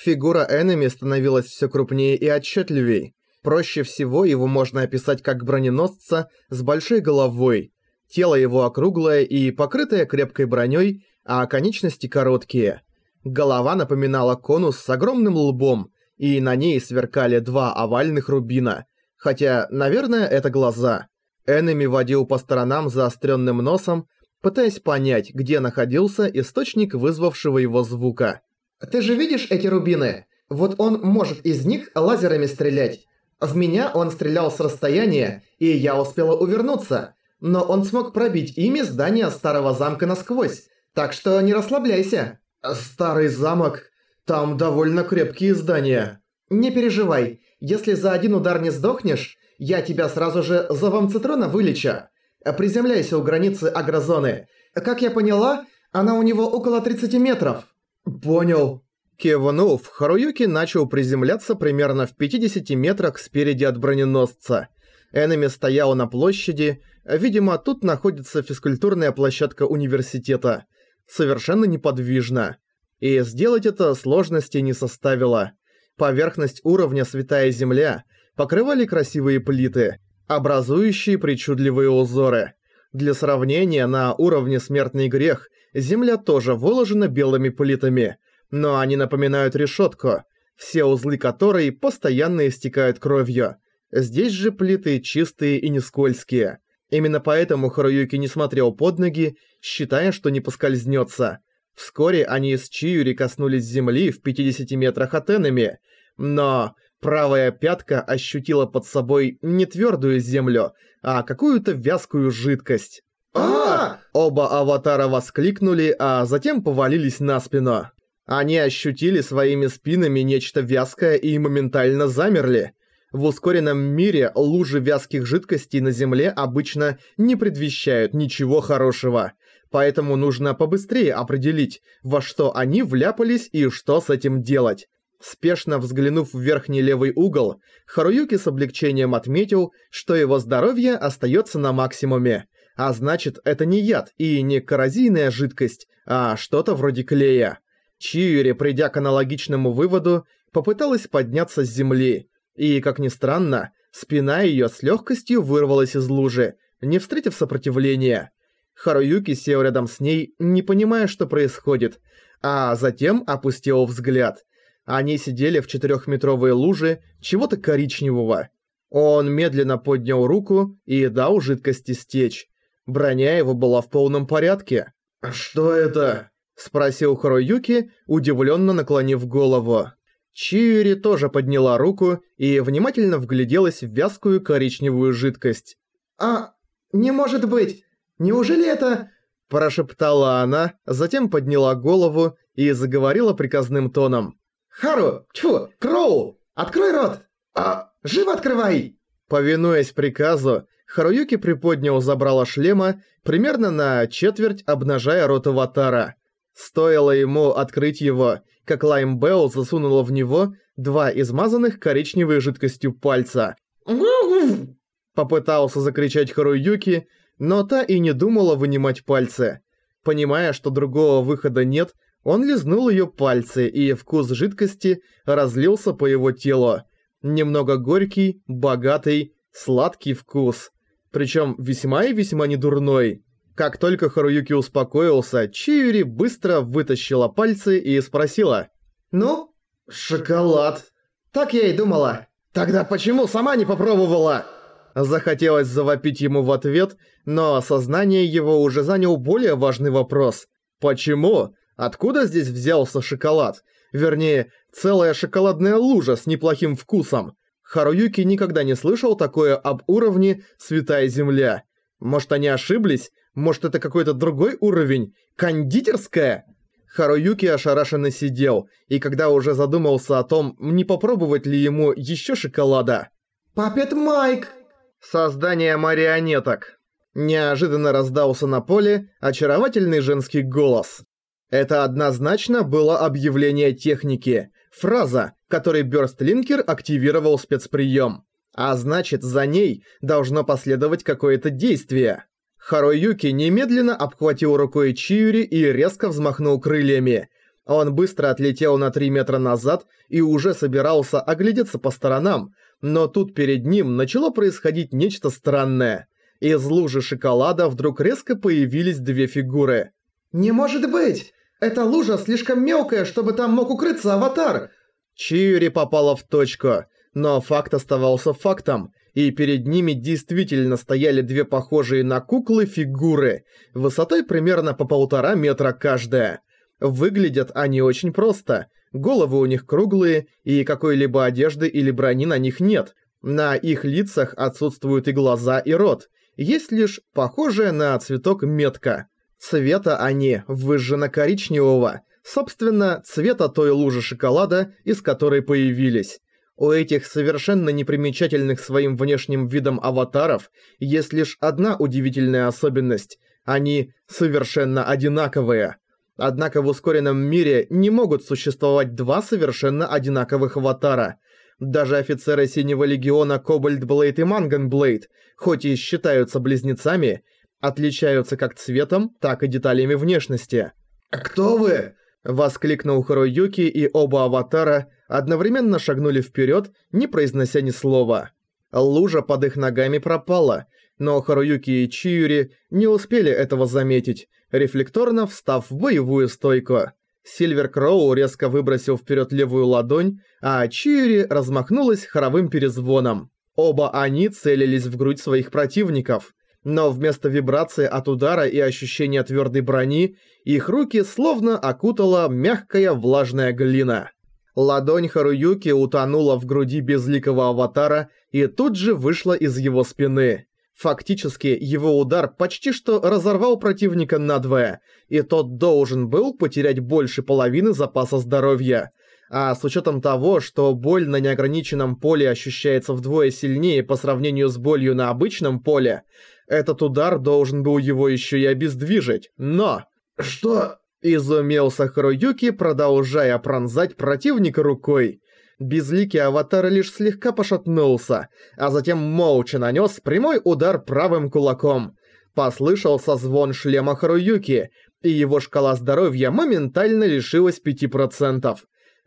Фигура Эннами становилась все крупнее и отчетливей. Проще всего его можно описать как броненосца с большой головой. Тело его округлое и покрытое крепкой броней, а конечности короткие. Голова напоминала конус с огромным лбом, и на ней сверкали два овальных рубина. Хотя, наверное, это глаза. Эннами водил по сторонам заостренным носом, пытаясь понять, где находился источник вызвавшего его звука. «Ты же видишь эти рубины? Вот он может из них лазерами стрелять. В меня он стрелял с расстояния, и я успела увернуться. Но он смог пробить ими здание старого замка насквозь, так что не расслабляйся». «Старый замок? Там довольно крепкие здания». «Не переживай, если за один удар не сдохнешь, я тебя сразу же за вамцитрона вылечу. Приземляйся у границы агрозоны. Как я поняла, она у него около 30 метров». «Понял». Кивнув, Харуюки начал приземляться примерно в 50 метрах спереди от броненосца. Эннами стоял на площади, видимо, тут находится физкультурная площадка университета. Совершенно неподвижно. И сделать это сложности не составило. Поверхность уровня Святая Земля покрывали красивые плиты, образующие причудливые узоры. Для сравнения, на уровне Смертный Грех Земля тоже выложена белыми плитами, но они напоминают решетку, все узлы которой постоянно истекают кровью. Здесь же плиты чистые и не скользкие. Именно поэтому Харуюки не смотрел под ноги, считая, что не поскользнется. Вскоре они с Чиюри коснулись земли в 50 метрах от Эннами, но правая пятка ощутила под собой не твердую землю, а какую-то вязкую жидкость. а Оба аватара воскликнули, а затем повалились на спину. Они ощутили своими спинами нечто вязкое и моментально замерли. В ускоренном мире лужи вязких жидкостей на земле обычно не предвещают ничего хорошего – поэтому нужно побыстрее определить, во что они вляпались и что с этим делать. Спешно взглянув в верхний левый угол, Харуюки с облегчением отметил, что его здоровье остается на максимуме, а значит это не яд и не коррозийная жидкость, а что-то вроде клея. Чиури, придя к аналогичному выводу, попыталась подняться с земли, и, как ни странно, спина ее с легкостью вырвалась из лужи, не встретив сопротивления. Харуюки сел рядом с ней, не понимая, что происходит, а затем опустил взгляд. Они сидели в четырехметровой луже чего-то коричневого. Он медленно поднял руку и дал жидкости стечь. Броня его была в полном порядке. «Что это?» – спросил Харуюки, удивленно наклонив голову. Чиури тоже подняла руку и внимательно вгляделась в вязкую коричневую жидкость. «А, не может быть! Неужели это...» Прошептала она, затем подняла голову и заговорила приказным тоном. «Хару! Тьфу! Кроу! Открой рот! А, живо открывай!» Повинуясь приказу, Харуюки приподнял забрало шлема примерно на четверть, обнажая рот аватара. Стоило ему открыть его, как Лайм Белл засунула в него два измазанных коричневой жидкостью пальца. Попытался закричать Харуюки, но та и не думала вынимать пальцы. Понимая, что другого выхода нет, он лизнул ее пальцы, и вкус жидкости разлился по его телу. Немного горький, богатый, сладкий вкус. Причем весьма и весьма недурной. Как только Харуюки успокоился, Чиури быстро вытащила пальцы и спросила. «Ну, шоколад». «Так я и думала». «Тогда почему сама не попробовала?» Захотелось завопить ему в ответ, но сознание его уже занял более важный вопрос. Почему? Откуда здесь взялся шоколад? Вернее, целая шоколадная лужа с неплохим вкусом. Харуюки никогда не слышал такое об уровне «Святая Земля». Может, они ошиблись? Может, это какой-то другой уровень? Кондитерская? Харуюки ошарашенно сидел, и когда уже задумался о том, не попробовать ли ему еще шоколада... «Папет Майк!» Создание марионеток. Неожиданно раздался на поле очаровательный женский голос. Это однозначно было объявление техники, фраза, которой Бёрстлинкер активировал спецприем. А значит, за ней должно последовать какое-то действие. Харуюки немедленно обхватил рукой Чиури и резко взмахнул крыльями. Он быстро отлетел на 3 метра назад и уже собирался оглядеться по сторонам, но тут перед ним начало происходить нечто странное. Из лужи шоколада вдруг резко появились две фигуры. «Не может быть! Эта лужа слишком мелкая, чтобы там мог укрыться аватар!» Чиури попала в точку, но факт оставался фактом, и перед ними действительно стояли две похожие на куклы фигуры, высотой примерно по полтора метра каждая. Выглядят они очень просто. Головы у них круглые, и какой-либо одежды или брони на них нет. На их лицах отсутствуют и глаза, и рот. Есть лишь похожая на цветок метка. Цвета они выжжено-коричневого, собственно, цвета той лужи шоколада, из которой появились. У этих совершенно непримечательных своим внешним видом аватаров есть лишь одна удивительная особенность – они совершенно одинаковые. Однако в ускоренном мире не могут существовать два совершенно одинаковых аватара. Даже офицеры Синего Легиона Кобальт Блейд и Манган Блейд, хоть и считаются близнецами, отличаются как цветом, так и деталями внешности. «Кто вы?» – воскликнул Харуюки, и оба аватара одновременно шагнули вперед, не произнося ни слова. Лужа под их ногами пропала, но Харуюки и Чиюри не успели этого заметить, рефлекторно встав в боевую стойку. Сильвер Кроу резко выбросил вперед левую ладонь, а Чиюри размахнулась хоровым перезвоном. Оба они целились в грудь своих противников, но вместо вибрации от удара и ощущения твердой брони, их руки словно окутала мягкая влажная глина. Ладонь Харуюки утонула в груди безликого аватара и тут же вышла из его спины. Фактически, его удар почти что разорвал противника надвое, и тот должен был потерять больше половины запаса здоровья. А с учетом того, что боль на неограниченном поле ощущается вдвое сильнее по сравнению с болью на обычном поле, этот удар должен был его еще и обездвижить. Но... «Что?» – изумился Харуюки, продолжая пронзать противника рукой. Безликий аватар лишь слегка пошатнулся, а затем молча нанес прямой удар правым кулаком. Послышался звон шлема Харуюки, и его шкала здоровья моментально лишилась 5%.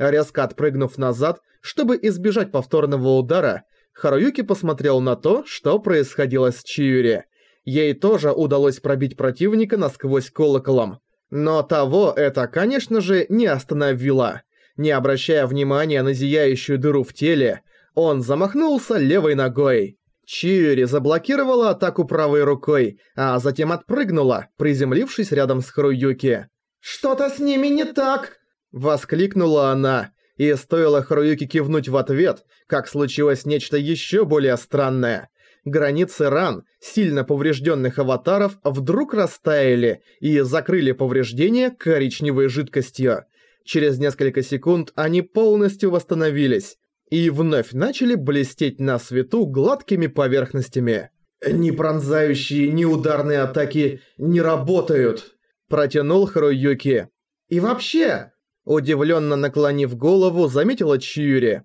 Резко отпрыгнув назад, чтобы избежать повторного удара, Харуюки посмотрел на то, что происходило с Чиури. Ей тоже удалось пробить противника насквозь колоколом. Но того это, конечно же, не остановило. Не обращая внимания на зияющую дыру в теле, он замахнулся левой ногой. Чиури заблокировала атаку правой рукой, а затем отпрыгнула, приземлившись рядом с Харуюки. «Что-то с ними не так!» Воскликнула она, и стоило Харуюки кивнуть в ответ, как случилось нечто еще более странное. Границы ран, сильно поврежденных аватаров, вдруг растаяли и закрыли повреждения коричневой жидкостью. Через несколько секунд они полностью восстановились и вновь начали блестеть на свету гладкими поверхностями. «Ни пронзающие, ни ударные атаки не работают», – протянул Харуюки. «И вообще...» – удивленно наклонив голову, заметила Чьюри.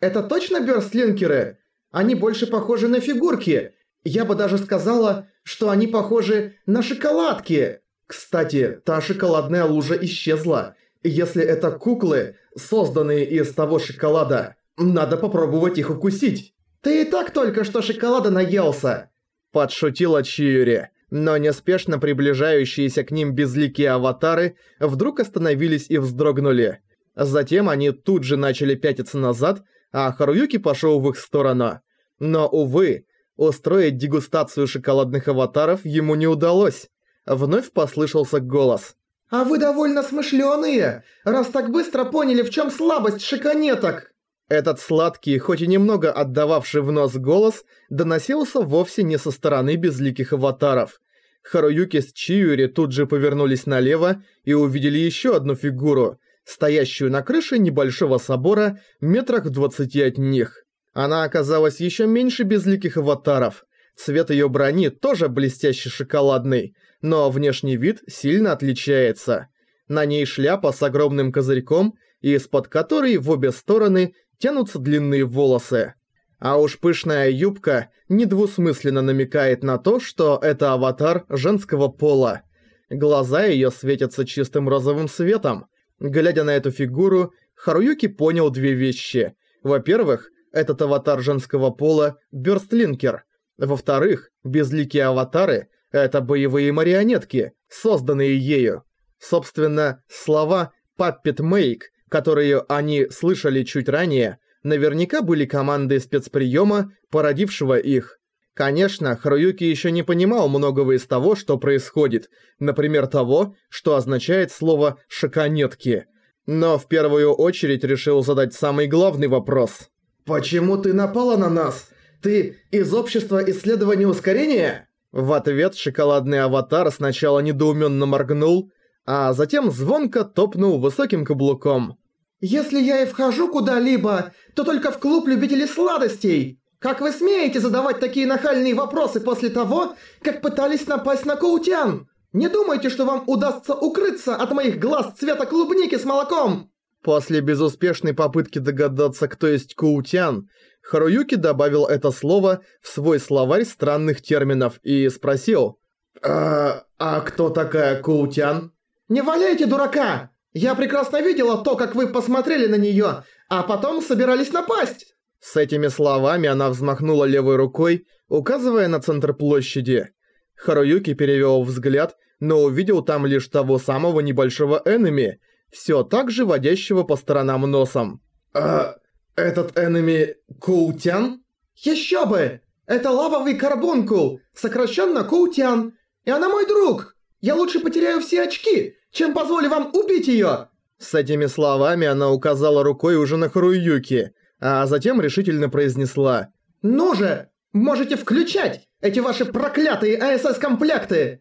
«Это точно бёрстлинкеры? Они больше похожи на фигурки. Я бы даже сказала, что они похожи на шоколадки. Кстати, та шоколадная лужа исчезла. Если это куклы, созданные из того шоколада, надо попробовать их укусить. Ты и так только что шоколада наелся. Подшутила Чиюри, но неспешно приближающиеся к ним безликие аватары вдруг остановились и вздрогнули. Затем они тут же начали пятиться назад, а Харуюки пошел в их сторону. Но, увы, устроить дегустацию шоколадных аватаров ему не удалось. Вновь послышался голос. «А вы довольно смышлёные, раз так быстро поняли, в чём слабость шиканеток!» Этот сладкий, хоть и немного отдававший в нос голос, доносился вовсе не со стороны безликих аватаров. Харуюки с Чиури тут же повернулись налево и увидели ещё одну фигуру, стоящую на крыше небольшого собора метрах в двадцати от них. Она оказалась ещё меньше безликих аватаров. Цвет её брони тоже блестящий шоколадный, но внешний вид сильно отличается. На ней шляпа с огромным козырьком, из-под которой в обе стороны тянутся длинные волосы. А уж пышная юбка недвусмысленно намекает на то, что это аватар женского пола. Глаза её светятся чистым розовым светом. Глядя на эту фигуру, Харуюки понял две вещи. Во-первых, этот аватар женского пола – Бёрстлинкер. Во-вторых, безликие аватары – это боевые марионетки, созданные ею. Собственно, слова «Puppet Make», которые они слышали чуть ранее, наверняка были командой спецприема, породившего их. Конечно, Харуюки еще не понимал многого из того, что происходит, например, того, что означает слово «шаканетки». Но в первую очередь решил задать самый главный вопрос. «Почему ты напала на нас? Ты из общества исследования ускорения?» В ответ шоколадный аватар сначала недоуменно моргнул, а затем звонко топнул высоким каблуком. «Если я и вхожу куда-либо, то только в клуб любителей сладостей. Как вы смеете задавать такие нахальные вопросы после того, как пытались напасть на Коутян? Не думайте, что вам удастся укрыться от моих глаз цвета клубники с молоком!» После безуспешной попытки догадаться, кто есть Коутян, Харуюки добавил это слово в свой словарь странных терминов и спросил «А, а кто такая Коутян?» «Не валяйте дурака! Я прекрасно видела то, как вы посмотрели на неё, а потом собирались напасть!» С этими словами она взмахнула левой рукой, указывая на центр площади. Харуюки перевёл взгляд, но увидел там лишь того самого небольшого энеми, всё так же водящего по сторонам носом. «А этот энеми Коутян?» «Ещё бы! Это лавовый карбункул, сокращенно Коутян, и она мой друг! Я лучше потеряю все очки, чем позволю вам убить её!» С этими словами она указала рукой уже на Харуюки, а затем решительно произнесла «Ну же, можете включать эти ваши проклятые АСС-комплекты!»